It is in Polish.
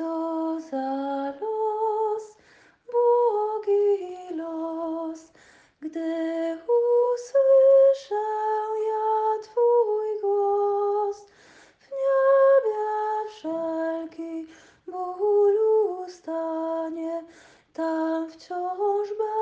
Co za los, błogi los, gdy usłyszę ja Twój głos. W niebie wszelki ból ustanie, tam wciąż będę.